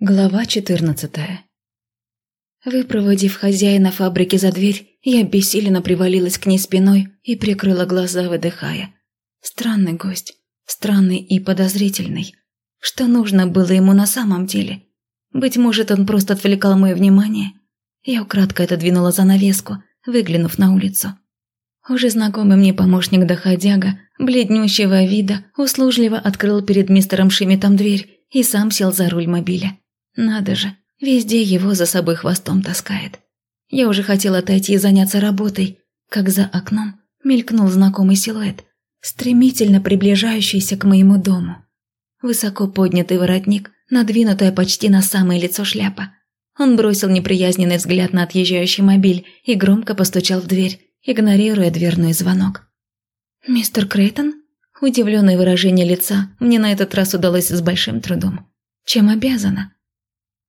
Глава 14 Выпроводив хозяина фабрики за дверь, я бессиленно привалилась к ней спиной и прикрыла глаза, выдыхая. Странный гость, странный и подозрительный. Что нужно было ему на самом деле? Быть может, он просто отвлекал мое внимание? Я украдкой отодвинула занавеску, выглянув на улицу. Уже знакомый мне помощник доходяга, бледнющего вида, услужливо открыл перед мистером Шимитом дверь и сам сел за руль мобиля. Надо же, везде его за собой хвостом таскает. Я уже хотела отойти и заняться работой, как за окном мелькнул знакомый силуэт, стремительно приближающийся к моему дому. Высоко поднятый воротник, надвинутая почти на самое лицо шляпа. Он бросил неприязненный взгляд на отъезжающий мобиль и громко постучал в дверь, игнорируя дверной звонок. «Мистер Крейтон?» Удивленное выражение лица мне на этот раз удалось с большим трудом. «Чем обязана?»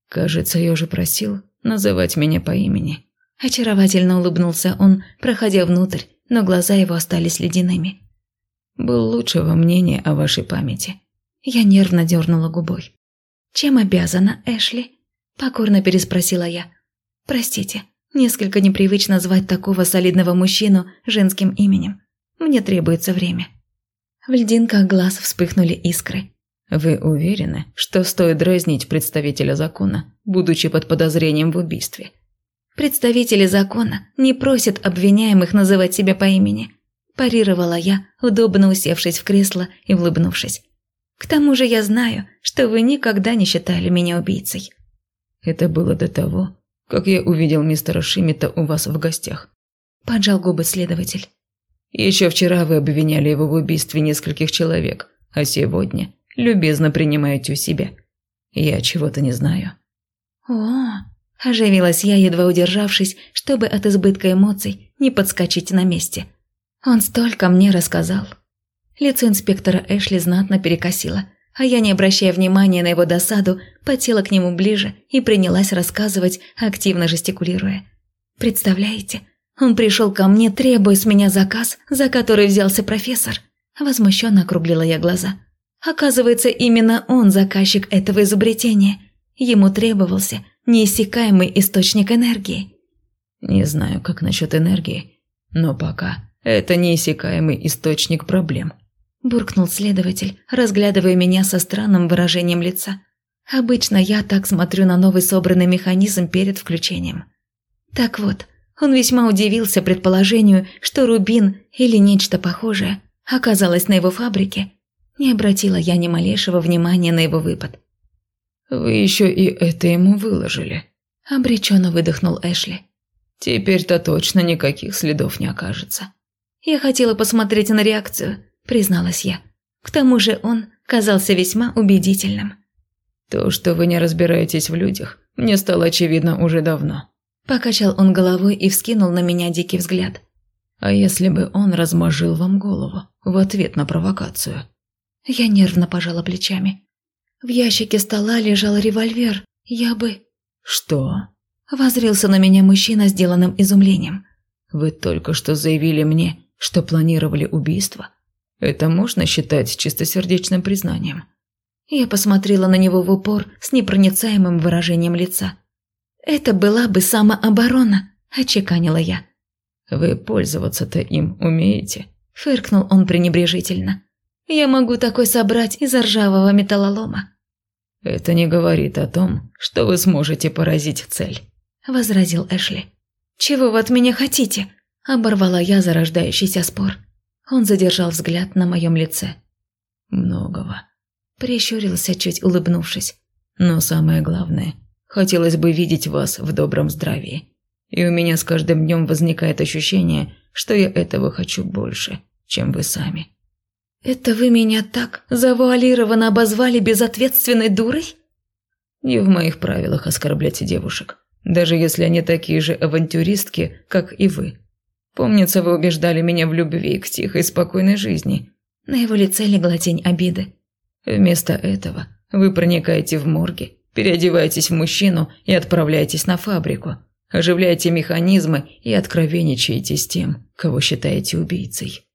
«Кажется, я уже просил называть меня по имени». Очаровательно улыбнулся он, проходя внутрь, но глаза его остались ледяными. «Был лучшего мнения о вашей памяти». Я нервно дернула губой. «Чем обязана, Эшли?» Покорно переспросила я. «Простите, несколько непривычно звать такого солидного мужчину женским именем. Мне требуется время». В льдинках глаз вспыхнули искры. Вы уверены, что стоит дразнить представителя закона, будучи под подозрением в убийстве? Представители закона не просят обвиняемых называть себя по имени. Парировала я, удобно усевшись в кресло и улыбнувшись. К тому же я знаю, что вы никогда не считали меня убийцей. Это было до того, как я увидел мистера Шимита у вас в гостях. Поджал губы следователь. Еще вчера вы обвиняли его в убийстве нескольких человек, а сегодня любезно принимаете у себя. Я чего-то не знаю». «О!» – оживилась я, едва удержавшись, чтобы от избытка эмоций не подскочить на месте. «Он столько мне рассказал». Лицо инспектора Эшли знатно перекосило, а я, не обращая внимания на его досаду, потела к нему ближе и принялась рассказывать, активно жестикулируя. «Представляете, он пришел ко мне, требуя с меня заказ, за который взялся профессор». Возмущенно округлила я глаза. Оказывается, именно он заказчик этого изобретения. Ему требовался неиссякаемый источник энергии. Не знаю, как насчет энергии, но пока это неиссякаемый источник проблем. Буркнул следователь, разглядывая меня со странным выражением лица. Обычно я так смотрю на новый собранный механизм перед включением. Так вот, он весьма удивился предположению, что рубин или нечто похожее оказалось на его фабрике не обратила я ни малейшего внимания на его выпад. «Вы еще и это ему выложили», – обреченно выдохнул Эшли. «Теперь-то точно никаких следов не окажется». «Я хотела посмотреть на реакцию», – призналась я. К тому же он казался весьма убедительным. «То, что вы не разбираетесь в людях, мне стало очевидно уже давно». Покачал он головой и вскинул на меня дикий взгляд. «А если бы он размажил вам голову в ответ на провокацию?» Я нервно пожала плечами. В ящике стола лежал револьвер. Я бы... «Что?» Возрился на меня мужчина, сделанным изумлением. «Вы только что заявили мне, что планировали убийство. Это можно считать чистосердечным признанием?» Я посмотрела на него в упор с непроницаемым выражением лица. «Это была бы самооборона», – очеканила я. «Вы пользоваться-то им умеете?» – фыркнул он пренебрежительно. Я могу такой собрать из ржавого металлолома». «Это не говорит о том, что вы сможете поразить цель», – возразил Эшли. «Чего вы от меня хотите?» – оборвала я зарождающийся спор. Он задержал взгляд на моем лице. «Многого», – прищурился, чуть улыбнувшись. «Но самое главное, хотелось бы видеть вас в добром здравии. И у меня с каждым днем возникает ощущение, что я этого хочу больше, чем вы сами». «Это вы меня так завуалированно обозвали безответственной дурой?» «Не в моих правилах оскорблять девушек, даже если они такие же авантюристки, как и вы. Помнится, вы убеждали меня в любви к тихой спокойной жизни». На его лице легла тень обиды. «Вместо этого вы проникаете в морги, переодеваетесь в мужчину и отправляетесь на фабрику, оживляете механизмы и откровенничаете с тем, кого считаете убийцей.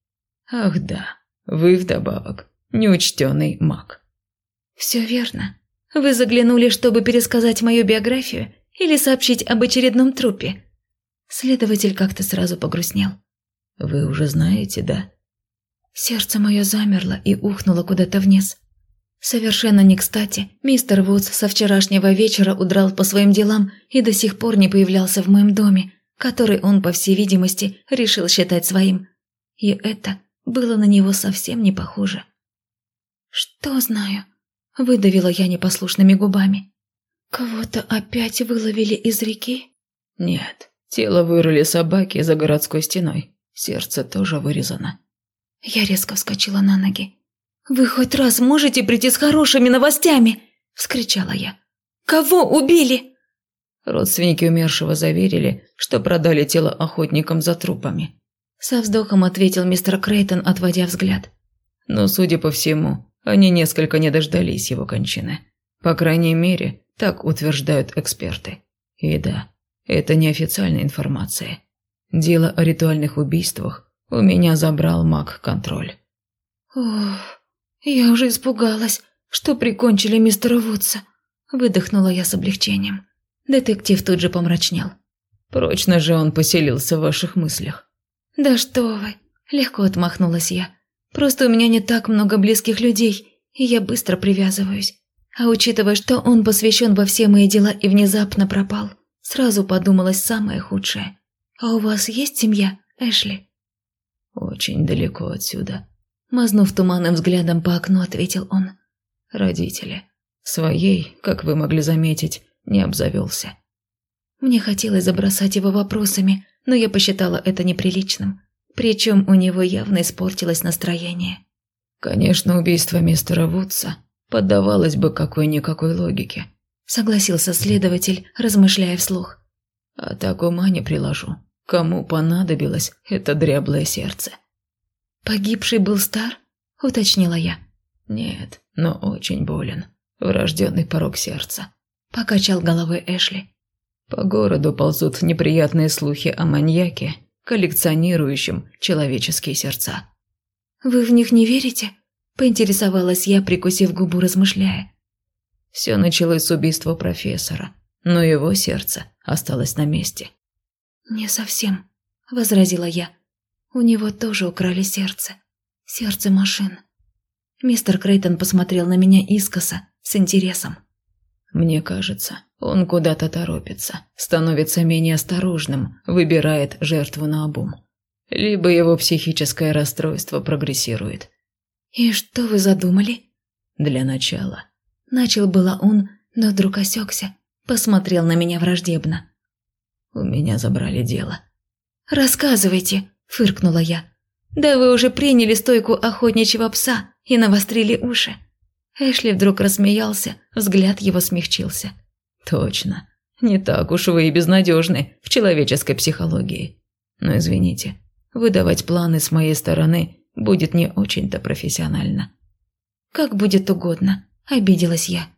Ах да». Вы вдобавок неучтенный маг». «Все верно», – Вы заглянули, чтобы пересказать мою биографию или сообщить об очередном трупе?» Следователь как-то сразу погрустнел. «Вы уже знаете, да?» Сердце мое замерло и ухнуло куда-то вниз. Совершенно не кстати, мистер Вудс со вчерашнего вечера удрал по своим делам и до сих пор не появлялся в моем доме, который он, по всей видимости, решил считать своим. И это было на него совсем не похоже. «Что знаю?» – выдавила я непослушными губами. «Кого-то опять выловили из реки?» «Нет, тело вырыли собаки за городской стеной. Сердце тоже вырезано». Я резко вскочила на ноги. «Вы хоть раз можете прийти с хорошими новостями?» – вскричала я. «Кого убили?» Родственники умершего заверили, что продали тело охотникам за трупами. Со вздохом ответил мистер Крейтон, отводя взгляд. Но, судя по всему, они несколько не дождались его кончины. По крайней мере, так утверждают эксперты. И да, это неофициальная информация. Дело о ритуальных убийствах у меня забрал маг-контроль. Ох, я уже испугалась, что прикончили мистера Вудса. Выдохнула я с облегчением. Детектив тут же помрачнел. Прочно же он поселился в ваших мыслях. Да что вы, легко отмахнулась я. Просто у меня не так много близких людей, и я быстро привязываюсь. А учитывая, что он посвящен во все мои дела и внезапно пропал, сразу подумалось самое худшее. А у вас есть семья, Эшли? Очень далеко отсюда. Мазнув туманным взглядом по окну, ответил он. Родители. Своей, как вы могли заметить, не обзавелся. Мне хотелось забросать его вопросами, но я посчитала это неприличным. Причем у него явно испортилось настроение. Конечно, убийство мистера Вудса поддавалось бы какой-никакой логике. Согласился следователь, размышляя вслух. А так ума не приложу. Кому понадобилось это дряблое сердце? «Погибший был стар?» – уточнила я. «Нет, но очень болен. Врожденный порог сердца», – покачал головой Эшли. «По городу ползут неприятные слухи о маньяке, коллекционирующем человеческие сердца». «Вы в них не верите?» – поинтересовалась я, прикусив губу, размышляя. Все началось с убийства профессора, но его сердце осталось на месте. «Не совсем», – возразила я. «У него тоже украли сердце. Сердце машин». Мистер Крейтон посмотрел на меня искоса, с интересом. «Мне кажется, он куда-то торопится, становится менее осторожным, выбирает жертву на обум. Либо его психическое расстройство прогрессирует». «И что вы задумали?» «Для начала». Начал было он, но вдруг осекся, посмотрел на меня враждебно. У меня забрали дело. «Рассказывайте», – фыркнула я. «Да вы уже приняли стойку охотничьего пса и навострили уши». Эшли вдруг рассмеялся, взгляд его смягчился. «Точно. Не так уж вы и безнадежны в человеческой психологии. Но извините, выдавать планы с моей стороны будет не очень-то профессионально». «Как будет угодно», – обиделась я.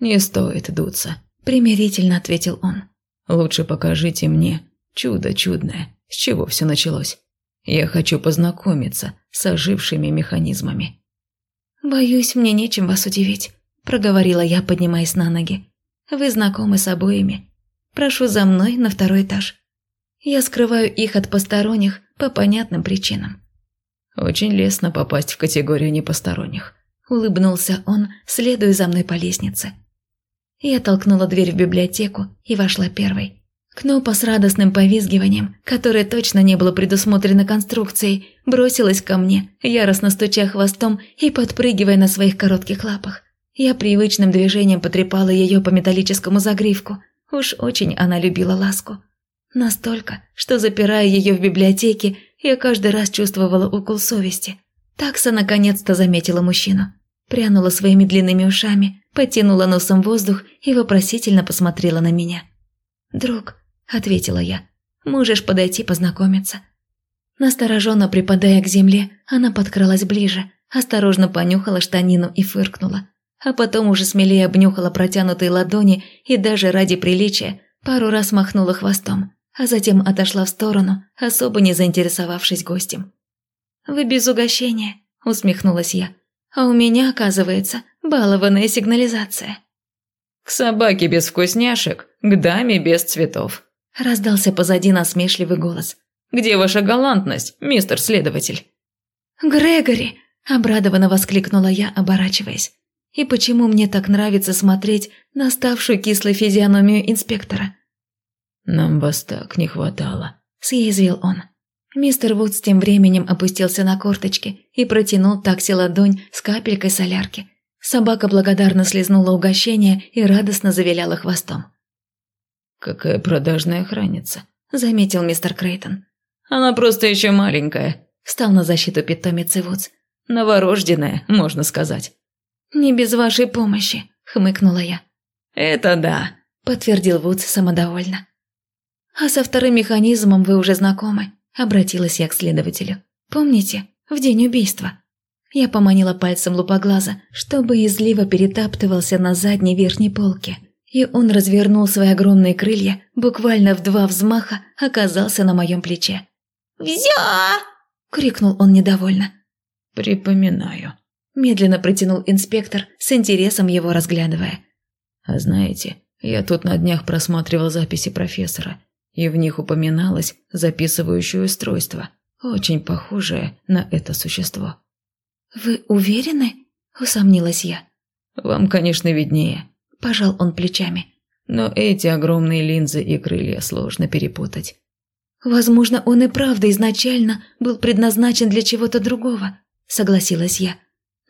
«Не стоит дуться», – примирительно ответил он. Лучше покажите мне чудо чудное, с чего все началось. Я хочу познакомиться с ожившими механизмами». «Боюсь, мне нечем вас удивить», – проговорила я, поднимаясь на ноги. «Вы знакомы с обоими. Прошу за мной на второй этаж. Я скрываю их от посторонних по понятным причинам». «Очень лестно попасть в категорию непосторонних», – улыбнулся он, следуя за мной по лестнице. Я толкнула дверь в библиотеку и вошла первой. Кнопа с радостным повизгиванием, которое точно не было предусмотрено конструкцией, бросилась ко мне, яростно стуча хвостом и подпрыгивая на своих коротких лапах. Я привычным движением потрепала ее по металлическому загривку. Уж очень она любила ласку. Настолько, что, запирая ее в библиотеке, я каждый раз чувствовала укол совести. Такса наконец-то заметила мужчину. Прянула своими длинными ушами, потянула носом воздух и вопросительно посмотрела на меня. «Друг», — ответила я, — «можешь подойти познакомиться». Настороженно припадая к земле, она подкралась ближе, осторожно понюхала штанину и фыркнула. А потом уже смелее обнюхала протянутые ладони и даже ради приличия пару раз махнула хвостом, а затем отошла в сторону, особо не заинтересовавшись гостем. «Вы без угощения», — усмехнулась я. «А у меня, оказывается, балованная сигнализация». К собаке без вкусняшек, к даме без цветов. Раздался позади насмешливый голос. Где ваша галантность, мистер следователь? Грегори! Обрадованно воскликнула я, оборачиваясь. И почему мне так нравится смотреть на ставшую кислой физиономию инспектора? «Нам вас так не хватало», – съязвил он. Мистер Вудс тем временем опустился на корточки и протянул такси ладонь с капелькой солярки. Собака благодарно слезнула угощение и радостно завиляла хвостом. «Какая продажная охранница», – заметил мистер Крейтон. «Она просто еще маленькая», – встал на защиту питомец Вудс. «Новорожденная, можно сказать». «Не без вашей помощи», – хмыкнула я. «Это да», – подтвердил Вудс самодовольно. «А со вторым механизмом вы уже знакомы», – обратилась я к следователю. «Помните, в день убийства?» Я поманила пальцем лупоглаза, чтобы излива перетаптывался на задней верхней полке, и он развернул свои огромные крылья, буквально в два взмаха оказался на моем плече. «Взя!» – крикнул он недовольно. «Припоминаю», – медленно протянул инспектор, с интересом его разглядывая. «А знаете, я тут на днях просматривал записи профессора, и в них упоминалось записывающее устройство, очень похожее на это существо». «Вы уверены?» – усомнилась я. «Вам, конечно, виднее», – пожал он плечами. «Но эти огромные линзы и крылья сложно перепутать». «Возможно, он и правда изначально был предназначен для чего-то другого», – согласилась я.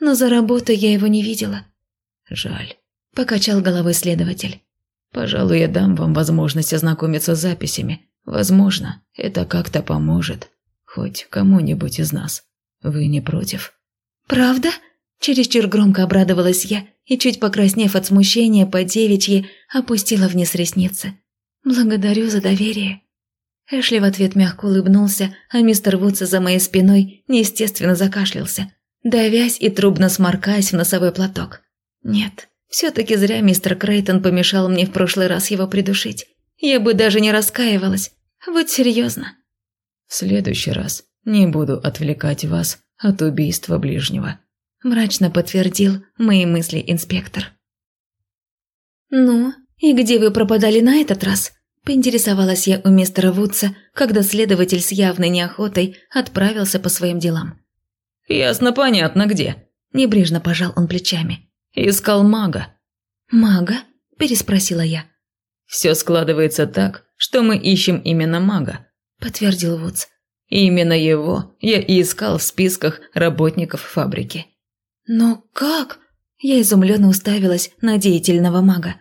«Но за работу я его не видела». «Жаль», – покачал головой следователь. Пожалуй, я дам вам возможность ознакомиться с записями. Возможно, это как-то поможет. Хоть кому-нибудь из нас. Вы не против?» «Правда?» Чересчур громко обрадовалась я и, чуть покраснев от смущения по девичьи, опустила вниз ресницы. «Благодарю за доверие». Эшли в ответ мягко улыбнулся, а мистер Вудс за моей спиной неестественно закашлялся, давясь и трубно сморкаясь в носовой платок. «Нет, все-таки зря мистер Крейтон помешал мне в прошлый раз его придушить. Я бы даже не раскаивалась. Вот серьезно. В следующий раз не буду отвлекать вас от убийства ближнего. Мрачно подтвердил мои мысли инспектор. «Ну, и где вы пропадали на этот раз?» Поинтересовалась я у мистера Вудса, когда следователь с явной неохотой отправился по своим делам. «Ясно, понятно, где». Небрежно пожал он плечами. Искал мага». «Мага?» – переспросила я. «Все складывается так, что мы ищем именно мага», – подтвердил Вудс. «Именно его я и искал в списках работников фабрики». «Но как?» – я изумленно уставилась на деятельного мага.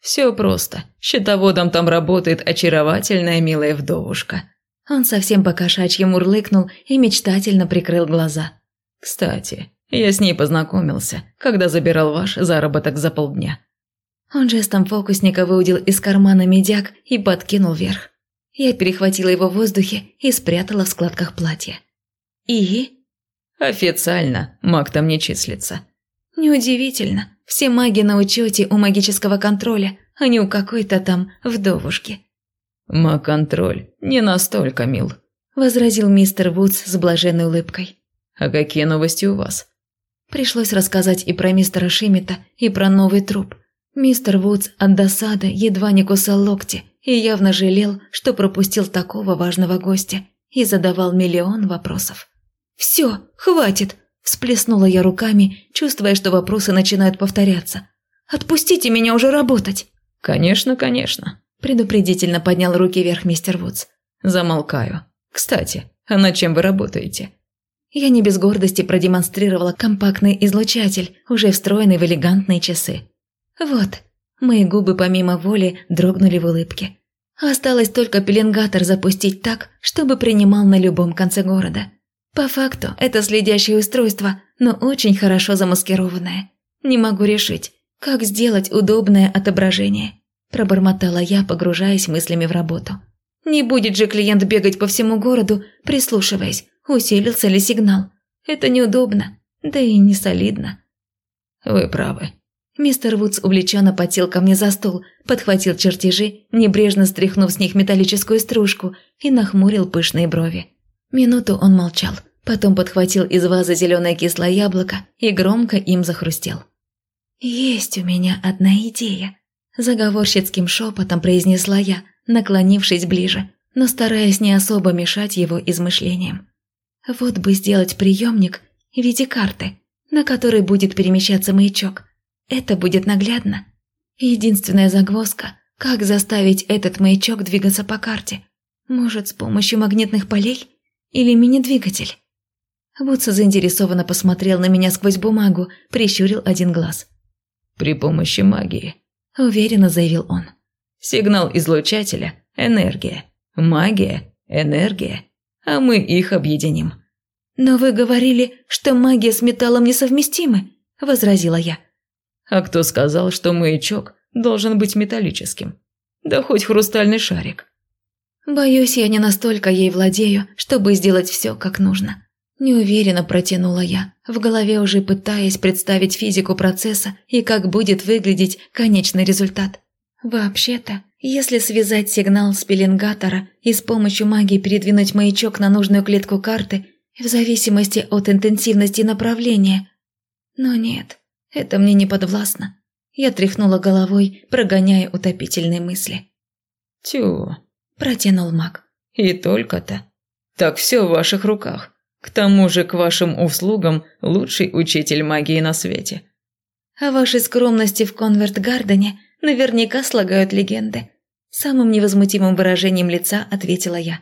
«Все просто. Счетоводом там работает очаровательная милая вдовушка». Он совсем по-кошачьи мурлыкнул и мечтательно прикрыл глаза. «Кстати, я с ней познакомился, когда забирал ваш заработок за полдня». Он жестом фокусника выудил из кармана медяк и подкинул вверх. Я перехватила его в воздухе и спрятала в складках платья. «И?» «Официально маг там не числится». «Неудивительно. Все маги на учете у магического контроля, а не у какой-то там вдовушки». «Маг-контроль не настолько мил», – возразил мистер Вудс с блаженной улыбкой. «А какие новости у вас?» Пришлось рассказать и про мистера Шимита, и про новый труп. Мистер Вудс от досады едва не кусал локти и явно жалел, что пропустил такого важного гостя и задавал миллион вопросов. «Все, хватит!» – всплеснула я руками, чувствуя, что вопросы начинают повторяться. «Отпустите меня уже работать!» «Конечно, конечно», – предупредительно поднял руки вверх мистер Вудс. «Замолкаю. Кстати, а над чем вы работаете?» Я не без гордости продемонстрировала компактный излучатель, уже встроенный в элегантные часы. Вот, мои губы помимо воли дрогнули в улыбке. Осталось только пеленгатор запустить так, чтобы принимал на любом конце города. По факту, это следящее устройство, но очень хорошо замаскированное. Не могу решить, как сделать удобное отображение. Пробормотала я, погружаясь мыслями в работу. Не будет же клиент бегать по всему городу, прислушиваясь, усилился ли сигнал. Это неудобно, да и не солидно. Вы правы. Мистер Вудс увлеченно потел ко мне за стол, подхватил чертежи, небрежно стряхнув с них металлическую стружку и нахмурил пышные брови. Минуту он молчал, потом подхватил из вазы зеленое кислое яблоко и громко им захрустел. «Есть у меня одна идея», Заговорщицким шепотом произнесла я, наклонившись ближе, но стараясь не особо мешать его измышлениям. Вот бы сделать приемник в виде карты, на которой будет перемещаться маячок. Это будет наглядно. Единственная загвоздка – как заставить этот маячок двигаться по карте? Может, с помощью магнитных полей? Или мини-двигатель? Вудса заинтересованно посмотрел на меня сквозь бумагу, прищурил один глаз. «При помощи магии», – уверенно заявил он. «Сигнал излучателя – энергия. Магия – энергия. А мы их объединим». «Но вы говорили, что магия с металлом несовместимы», – возразила я. «А кто сказал, что маячок должен быть металлическим? Да хоть хрустальный шарик». «Боюсь, я не настолько ей владею, чтобы сделать все как нужно. Неуверенно протянула я, в голове уже пытаясь представить физику процесса и как будет выглядеть конечный результат. Вообще-то, если связать сигнал с пеленгатора и с помощью магии передвинуть маячок на нужную клетку карты, в зависимости от интенсивности направления. Но нет, это мне не подвластно. Я тряхнула головой, прогоняя утопительные мысли. «Тю», – протянул маг. «И только-то. Так все в ваших руках. К тому же к вашим услугам лучший учитель магии на свете. О вашей скромности в Конверт-Гардене наверняка слагают легенды. Самым невозмутимым выражением лица ответила я.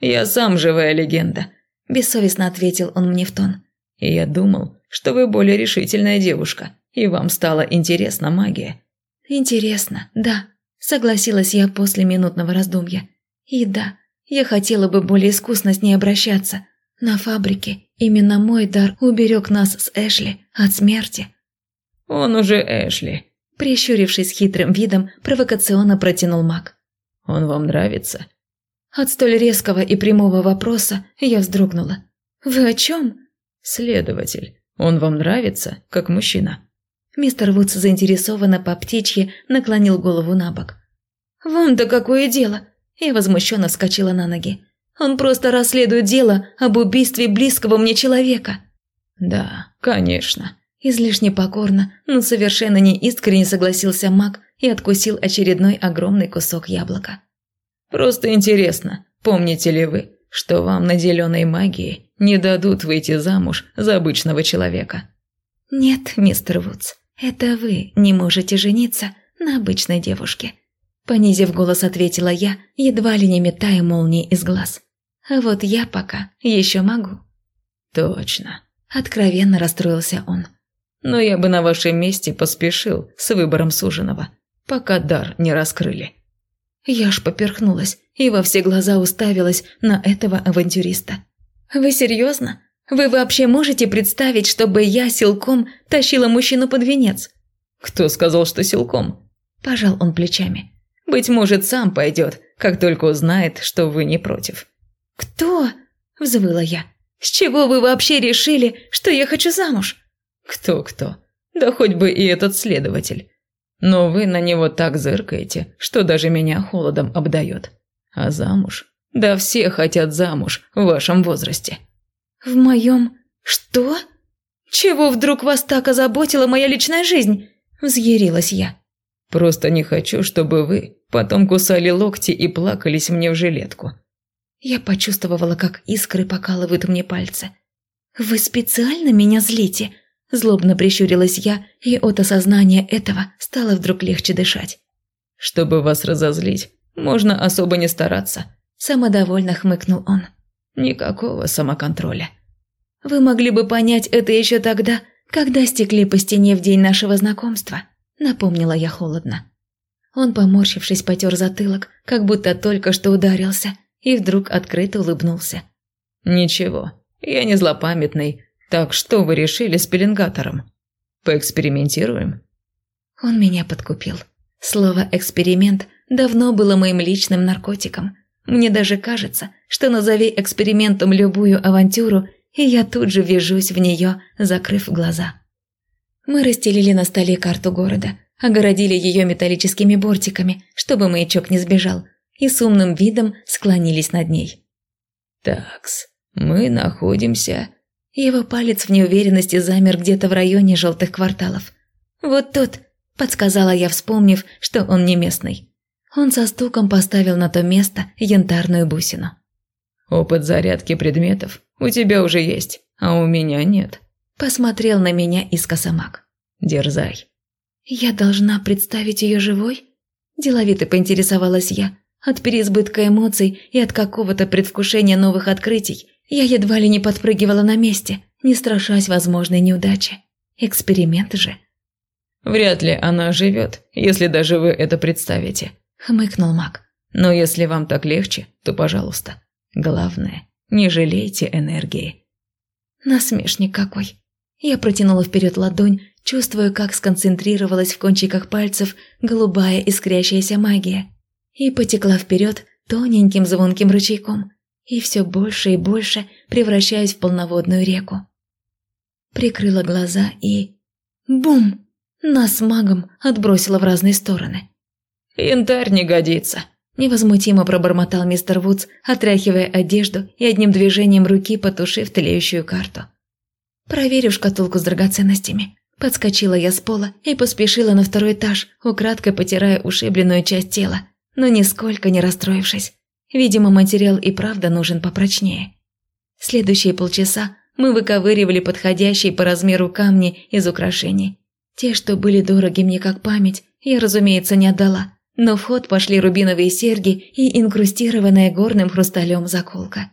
«Я сам живая легенда», – бессовестно ответил он мне в тон. «И я думал, что вы более решительная девушка, и вам стала интересна магия». «Интересно, да», – согласилась я после минутного раздумья. «И да, я хотела бы более искусно с ней обращаться, на фабрике именно мой дар уберег нас с Эшли от смерти. Он уже Эшли. Прищурившись хитрым видом, провокационно протянул маг. Он вам нравится? От столь резкого и прямого вопроса я вздрогнула. Вы о чем? Следователь. Он вам нравится, как мужчина? Мистер Вудс заинтересованно по птичьи наклонил голову на бок. «Вам-то какое дело?» Я возмущенно вскочила на ноги. Он просто расследует дело об убийстве близкого мне человека». «Да, конечно». Излишне покорно, но совершенно неискренне согласился маг и откусил очередной огромный кусок яблока. «Просто интересно, помните ли вы, что вам, наделенной магией, не дадут выйти замуж за обычного человека?» «Нет, мистер Вудс, это вы не можете жениться на обычной девушке», понизив голос, ответила я, едва ли не метая молнии из глаз. А вот я пока еще могу». «Точно», – откровенно расстроился он. «Но я бы на вашем месте поспешил с выбором суженого, пока дар не раскрыли». Я ж поперхнулась и во все глаза уставилась на этого авантюриста. «Вы серьезно? Вы вообще можете представить, чтобы я силком тащила мужчину под венец?» «Кто сказал, что силком?» – пожал он плечами. «Быть может, сам пойдет, как только узнает, что вы не против». «Кто?» – взвыла я. «С чего вы вообще решили, что я хочу замуж?» «Кто-кто? Да хоть бы и этот следователь. Но вы на него так зыркаете, что даже меня холодом обдает. А замуж? Да все хотят замуж в вашем возрасте». «В моем... что? Чего вдруг вас так озаботила моя личная жизнь?» – взъярилась я. «Просто не хочу, чтобы вы потом кусали локти и плакались мне в жилетку. Я почувствовала, как искры покалывают мне пальцы. «Вы специально меня злите?» Злобно прищурилась я, и от осознания этого стало вдруг легче дышать. «Чтобы вас разозлить, можно особо не стараться», – самодовольно хмыкнул он. «Никакого самоконтроля». «Вы могли бы понять это еще тогда, когда стекли по стене в день нашего знакомства», – напомнила я холодно. Он, поморщившись, потер затылок, как будто только что ударился – и вдруг открыто улыбнулся. «Ничего, я не злопамятный, так что вы решили с пеленгатором? Поэкспериментируем?» Он меня подкупил. Слово «эксперимент» давно было моим личным наркотиком. Мне даже кажется, что назови экспериментом любую авантюру, и я тут же ввяжусь в нее, закрыв глаза. Мы расстелили на столе карту города, огородили ее металлическими бортиками, чтобы маячок не сбежал – и с умным видом склонились над ней. «Такс, мы находимся...» Его палец в неуверенности замер где-то в районе желтых кварталов. «Вот тут, – подсказала я, вспомнив, что он не местный. Он со стуком поставил на то место янтарную бусину. «Опыт зарядки предметов у тебя уже есть, а у меня нет», – посмотрел на меня искоса маг. «Дерзай». «Я должна представить ее живой?» Деловито поинтересовалась я. От переизбытка эмоций и от какого-то предвкушения новых открытий я едва ли не подпрыгивала на месте, не страшась возможной неудачи. Эксперимент же. «Вряд ли она живет, если даже вы это представите», – хмыкнул маг. «Но если вам так легче, то пожалуйста. Главное, не жалейте энергии». Насмешник какой. Я протянула вперед ладонь, чувствуя, как сконцентрировалась в кончиках пальцев голубая искрящаяся магия, и потекла вперед тоненьким звонким ручейком, и все больше и больше превращаясь в полноводную реку. Прикрыла глаза и... Бум! Нас магом отбросило в разные стороны. «Янтарь не годится», – невозмутимо пробормотал мистер Вудс, отряхивая одежду и одним движением руки потушив тлеющую карту. «Проверю шкатулку с драгоценностями», Подскочила я с пола и поспешила на второй этаж, украдкой потирая ушибленную часть тела, но нисколько не расстроившись. Видимо, материал и правда нужен попрочнее. Следующие полчаса мы выковыривали подходящие по размеру камни из украшений. Те, что были дороги мне как память, я, разумеется, не отдала, но в ход пошли рубиновые серьги и инкрустированная горным хрусталем заколка.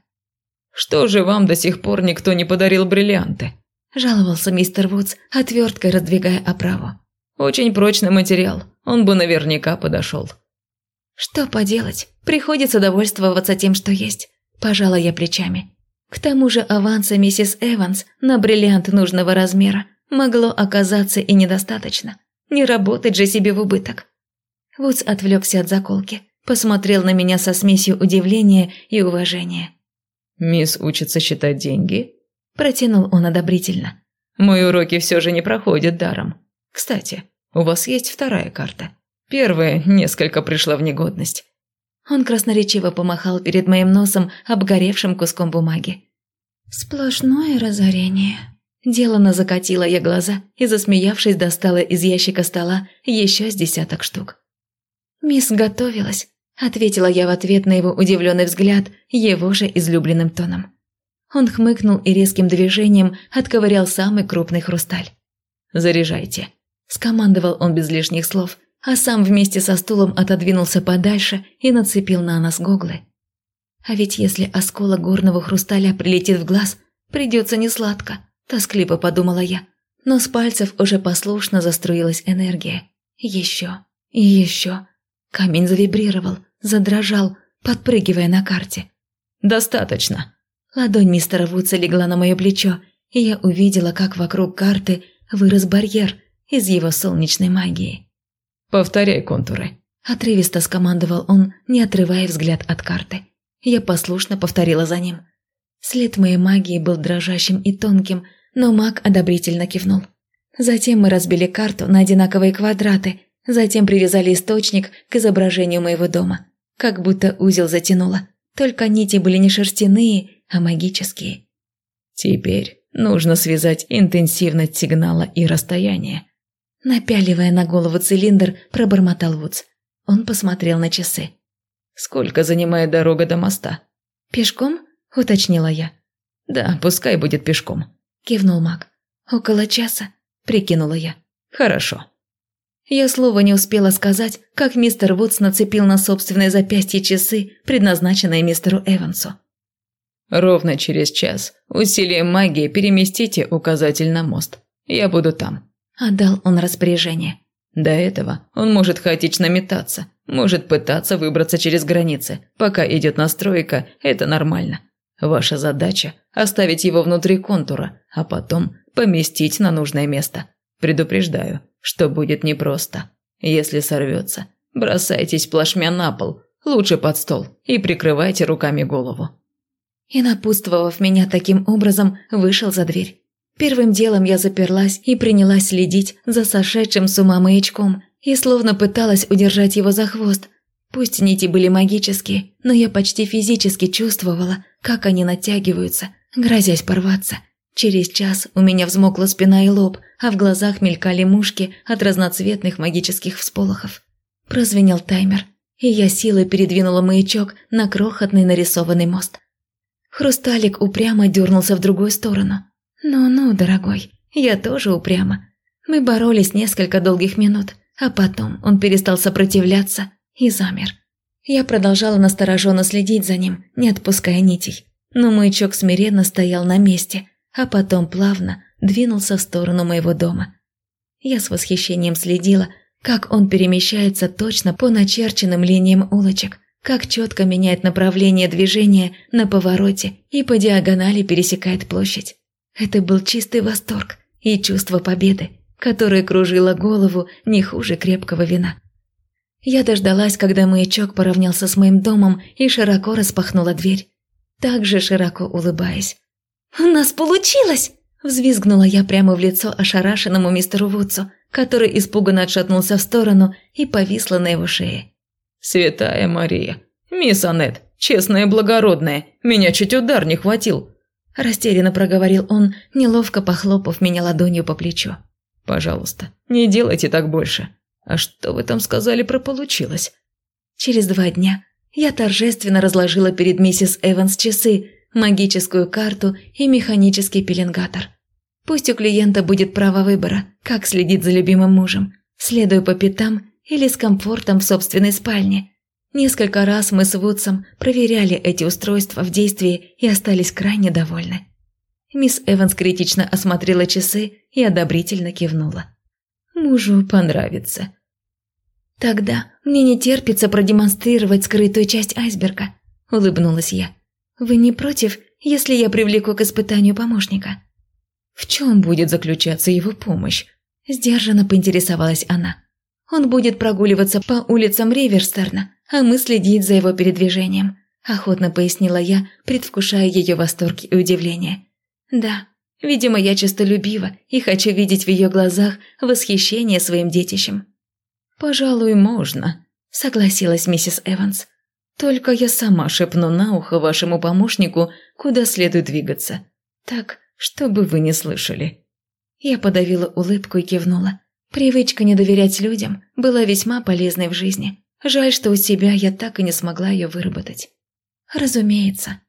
«Что же вам до сих пор никто не подарил бриллианты?» – жаловался мистер Вудс, отверткой раздвигая оправу. «Очень прочный материал, он бы наверняка подошел». «Что поделать, приходится довольствоваться тем, что есть», – пожала я плечами. К тому же аванса миссис Эванс на бриллиант нужного размера могло оказаться и недостаточно. Не работать же себе в убыток. Вудс отвлекся от заколки, посмотрел на меня со смесью удивления и уважения. «Мисс учится считать деньги?» Протянул он одобрительно. «Мои уроки все же не проходят даром. Кстати, у вас есть вторая карта. Первая несколько пришла в негодность». Он красноречиво помахал перед моим носом обгоревшим куском бумаги. «Сплошное разорение». Делано закатила я глаза и, засмеявшись, достала из ящика стола еще с десяток штук. «Мисс готовилась», – ответила я в ответ на его удивленный взгляд его же излюбленным тоном. Он хмыкнул и резким движением отковырял самый крупный хрусталь. «Заряжайте», – скомандовал он без лишних слов, а сам вместе со стулом отодвинулся подальше и нацепил на нас гоглы. А ведь если осколок горного хрусталя прилетит в глаз, придется несладко, тоскливо подумала я. Но с пальцев уже послушно заструилась энергия. Еще и еще. Камень завибрировал, задрожал, подпрыгивая на карте. «Достаточно», Ладонь мистера Вудса легла на мое плечо, и я увидела, как вокруг карты вырос барьер из его солнечной магии. «Повторяй контуры», – отрывисто скомандовал он, не отрывая взгляд от карты. Я послушно повторила за ним. След моей магии был дрожащим и тонким, но маг одобрительно кивнул. Затем мы разбили карту на одинаковые квадраты, затем привязали источник к изображению моего дома. Как будто узел затянуло. Только нити были не шерстяные, а магические. Теперь нужно связать интенсивность сигнала и расстояние. Напяливая на голову цилиндр, пробормотал Вудс. Он посмотрел на часы. «Сколько занимает дорога до моста?» «Пешком?» – уточнила я. «Да, пускай будет пешком», – кивнул маг. «Около часа», – прикинула я. «Хорошо». Я слова не успела сказать, как мистер Вудс нацепил на собственное запястье часы, предназначенные мистеру Эвансу. Ровно через час усилием магии переместите указатель на мост. Я буду там. Отдал он распоряжение. До этого он может хаотично метаться, может пытаться выбраться через границы. Пока идет настройка, это нормально. Ваша задача – оставить его внутри контура, а потом поместить на нужное место. Предупреждаю, что будет непросто. Если сорвется, бросайтесь плашмя на пол, лучше под стол, и прикрывайте руками голову и, напутствовав меня таким образом, вышел за дверь. Первым делом я заперлась и принялась следить за сошедшим с ума маячком и словно пыталась удержать его за хвост. Пусть нити были магические, но я почти физически чувствовала, как они натягиваются, грозясь порваться. Через час у меня взмокла спина и лоб, а в глазах мелькали мушки от разноцветных магических всполохов. Прозвенел таймер, и я силой передвинула маячок на крохотный нарисованный мост. Хрусталик упрямо дернулся в другую сторону. «Ну-ну, дорогой, я тоже упрямо. Мы боролись несколько долгих минут, а потом он перестал сопротивляться и замер. Я продолжала настороженно следить за ним, не отпуская нитей. Но маячок смиренно стоял на месте, а потом плавно двинулся в сторону моего дома. Я с восхищением следила, как он перемещается точно по начерченным линиям улочек, как четко меняет направление движения на повороте и по диагонали пересекает площадь. Это был чистый восторг и чувство победы, которое кружило голову не хуже крепкого вина. Я дождалась, когда маячок поравнялся с моим домом и широко распахнула дверь, также широко улыбаясь. «У нас получилось!» – взвизгнула я прямо в лицо ошарашенному мистеру Вудсу, который испуганно отшатнулся в сторону и повисла на его шее. «Святая Мария! Мисс Аннет, честная и благородная, меня чуть удар не хватил!» Растерянно проговорил он, неловко похлопав меня ладонью по плечу. «Пожалуйста, не делайте так больше. А что вы там сказали про получилось?» Через два дня я торжественно разложила перед миссис Эванс часы, магическую карту и механический пеленгатор. Пусть у клиента будет право выбора, как следить за любимым мужем, следуя по пятам или с комфортом в собственной спальне. Несколько раз мы с Вудсом проверяли эти устройства в действии и остались крайне довольны. Мисс Эванс критично осмотрела часы и одобрительно кивнула. «Мужу понравится». «Тогда мне не терпится продемонстрировать скрытую часть айсберга», – улыбнулась я. «Вы не против, если я привлеку к испытанию помощника?» «В чем будет заключаться его помощь?» – сдержанно поинтересовалась она. «Он будет прогуливаться по улицам Риверстерна, а мы следить за его передвижением», – охотно пояснила я, предвкушая ее восторг и удивление. «Да, видимо, я честолюбива и хочу видеть в ее глазах восхищение своим детищем». «Пожалуй, можно», – согласилась миссис Эванс. Только я сама шепну на ухо вашему помощнику, куда следует двигаться. Так, чтобы вы не слышали». Я подавила улыбку и кивнула. Привычка не доверять людям была весьма полезной в жизни. Жаль, что у себя я так и не смогла ее выработать. Разумеется.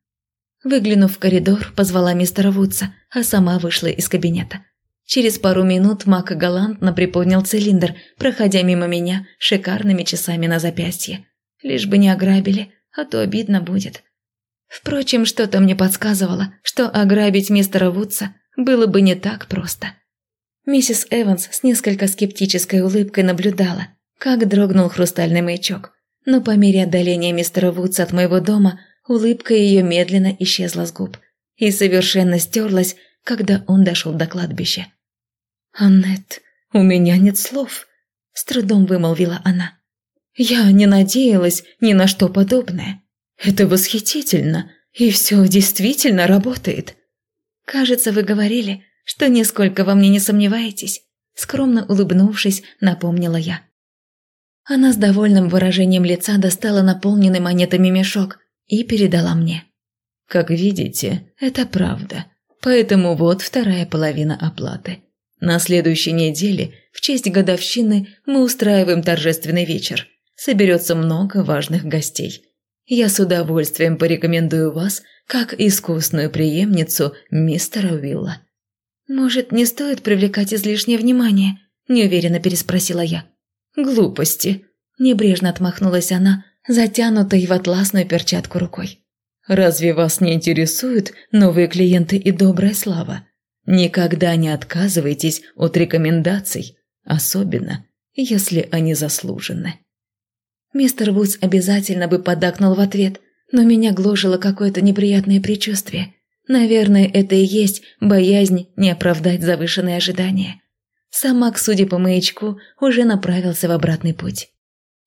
Выглянув в коридор, позвала мистера Вудса, а сама вышла из кабинета. Через пару минут Мак галантно приподнял цилиндр, проходя мимо меня шикарными часами на запястье. Лишь бы не ограбили, а то обидно будет. Впрочем, что-то мне подсказывало, что ограбить мистера Вудса было бы не так просто. Миссис Эванс с несколько скептической улыбкой наблюдала, как дрогнул хрустальный маячок. Но по мере отдаления мистера Вудса от моего дома, улыбка ее медленно исчезла с губ и совершенно стерлась, когда он дошел до кладбища. «Аннет, у меня нет слов», – с трудом вымолвила она. Я не надеялась ни на что подобное. Это восхитительно, и все действительно работает. Кажется, вы говорили, что нисколько во мне не сомневаетесь, скромно улыбнувшись, напомнила я. Она с довольным выражением лица достала наполненный монетами мешок и передала мне. Как видите, это правда. Поэтому вот вторая половина оплаты. На следующей неделе, в честь годовщины, мы устраиваем торжественный вечер – соберется много важных гостей. Я с удовольствием порекомендую вас как искусную преемницу мистера Уилла». «Может, не стоит привлекать излишнее внимание?» – неуверенно переспросила я. «Глупости», – небрежно отмахнулась она, затянутой в атласную перчатку рукой. «Разве вас не интересуют новые клиенты и добрая слава? Никогда не отказывайтесь от рекомендаций, особенно если они заслужены». Мистер Вудс обязательно бы поддакнул в ответ, но меня гложило какое-то неприятное предчувствие. Наверное, это и есть боязнь не оправдать завышенные ожидания. Самак, судя по маячку, уже направился в обратный путь.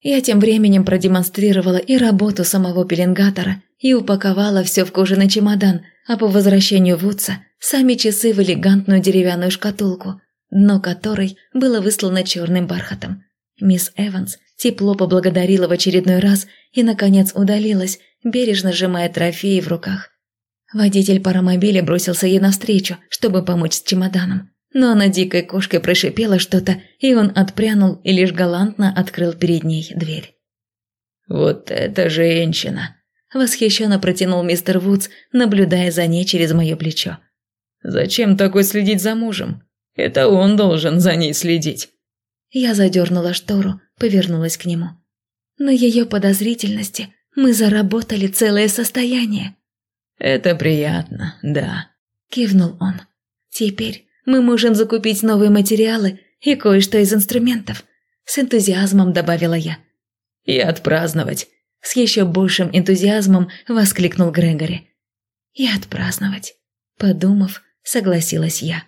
Я тем временем продемонстрировала и работу самого пеленгатора, и упаковала все в кожаный чемодан, а по возвращению Вудса сами часы в элегантную деревянную шкатулку, дно которой было выслано черным бархатом. Мисс Эванс тепло поблагодарила в очередной раз и, наконец, удалилась, бережно сжимая трофеи в руках. Водитель паромобиля бросился ей навстречу, чтобы помочь с чемоданом. Но она дикой кошкой прошипела что-то, и он отпрянул и лишь галантно открыл перед ней дверь. «Вот это женщина!» – восхищенно протянул мистер Вудс, наблюдая за ней через мое плечо. «Зачем такой следить за мужем? Это он должен за ней следить». Я задернула штору, повернулась к нему. На ее подозрительности мы заработали целое состояние. «Это приятно, да», – кивнул он. «Теперь мы можем закупить новые материалы и кое-что из инструментов», – с энтузиазмом добавила я. «И отпраздновать», – с еще большим энтузиазмом воскликнул Грегори. «И отпраздновать», – подумав, согласилась я.